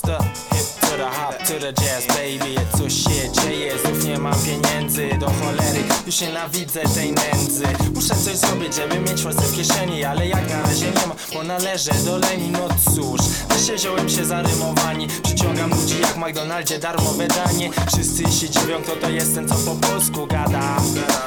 hip to the hop to the jazz baby Co się dzieje? Znów nie mam pieniędzy Do cholery, już nienawidzę tej nędzy Muszę coś zrobić, żeby mieć forsę w kieszeni Ale jak na razie nie ma, bo należę do Leni No cóż, wreszcie wziąłem się za rymowanie Przyciągam ludzi jak w McDonaldzie darmowe danie Wszyscy się dziwią, kto to jest ten, co po polsku gada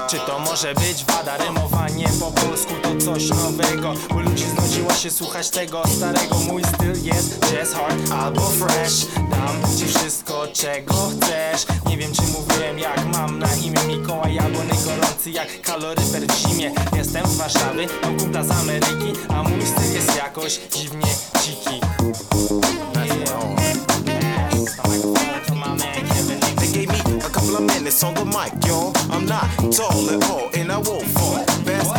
Czy to może być wada? Rymowanie po polsku to coś nowego Bo ludzi znudziło się słuchać tego starego Mój styl jest jazz hard albo fresh Dam ci wszystko czego chcesz Nie wiem czy mówiłem jak mam na imię Mikołaj Jabłony gorący jak kaloryfer w zimie Jestem z Warszawy, mam kumpla z Ameryki A mój styl jest jakoś dziwnie dziki They gave me a couple of minutes on the mic, y'all. I'm not tall at all, and I won't fall. Basketball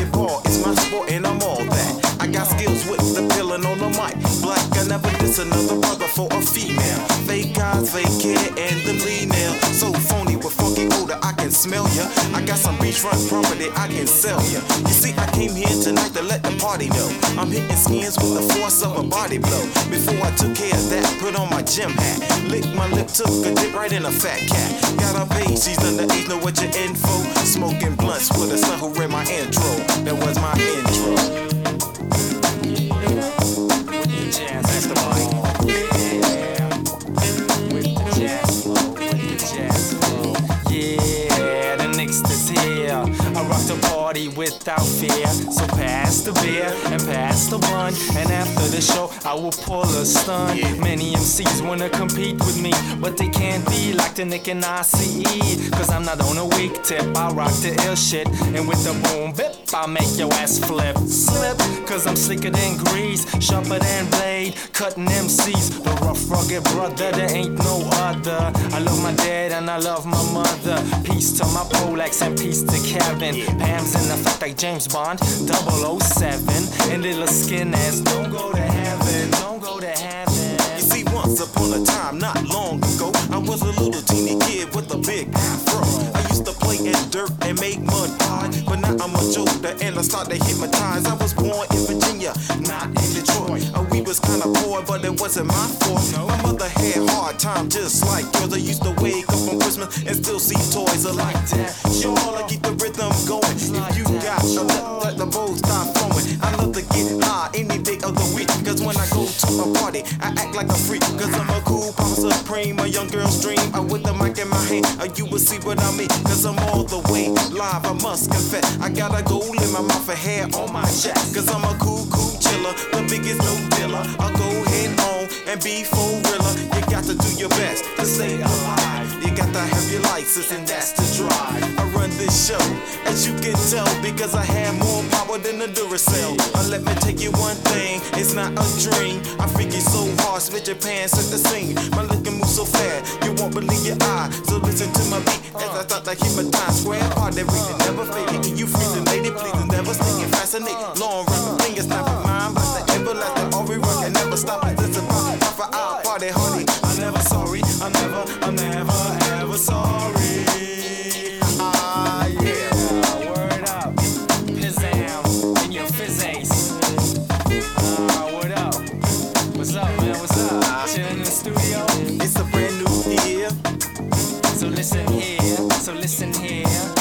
another brother for a female. Fake eyes, fake hair, and the lean nail. So phony with funky odor, I can smell ya. I got some beachfront property, I can sell ya. You see, I came here tonight to let the party know. I'm hitting skins with the force of a body blow. Before I took care of that, put on my gym hat. Lick my lip, took a dip right in a fat cat. Got a page, she's underage, know what you're in for. Smoking blunts with a son who read my intro. That was my intro. Without fear. The beer and pass the bun. And after the show, I will pull a stunt. Many MCs wanna compete with me, but they can't be like the Nick and ICE. Cause I'm not on a weak tip, I rock the ill shit. And with the boom bip, I make your ass flip. Slip, cause I'm slicker than grease, sharper than blade, cutting MCs. The rough, rugged brother, there ain't no other. I love my dad and I love my mother. Peace to my Rolex and peace to Kevin. P'Am's in effect like James Bond, 007. And little skin ass, don't go to heaven, don't go to heaven. You see, once upon a time, not long ago, I was a little teeny kid with a big afro. I used to play in dirt and make mud pie, but now I'm much older and I start to hypnotize. I was born in Virginia, not in Detroit. Uh, we was kinda poor, but it wasn't my fault. My mother had hard time, just like yours. I used to wake up on Christmas and still see toys like that. Sure, I keep the rhythm going. If you got the let, let the stop flowing. I love to get high any day of the week, cause when I go to a party, I act like a freak. Cause I'm a cool pop supreme, a young girl's dream. I with the mic in my hand, uh, you will see what I mean. Cause I'm all the way live, I must confess. I got a gold in my mouth and hair on my chest. Cause I'm a cool, cool chiller, the biggest no dealer. I'll go head on and be for realer. You got to do your best to stay alive. You got to have your license, and that's to drive. I run this show, as you can tell, because I have more power than a Duracell. Uh, let me tell you one thing, it's not a dream. I you so hard, spit your pants at the scene. My looking move so fast, you won't believe your eye. So listen to my beat as I thought I start to hypnotize. Square part that reason never. Can you freezing, lady, please, and never sneaking, fascinate. Long run, fingers snapping, mind, but the I'm never, I'm never, ever sorry. Ah, yeah. Up, in your what up? What's up, man? What's up? Chilling in the studio. It's a brand new year. So listen here, so listen here.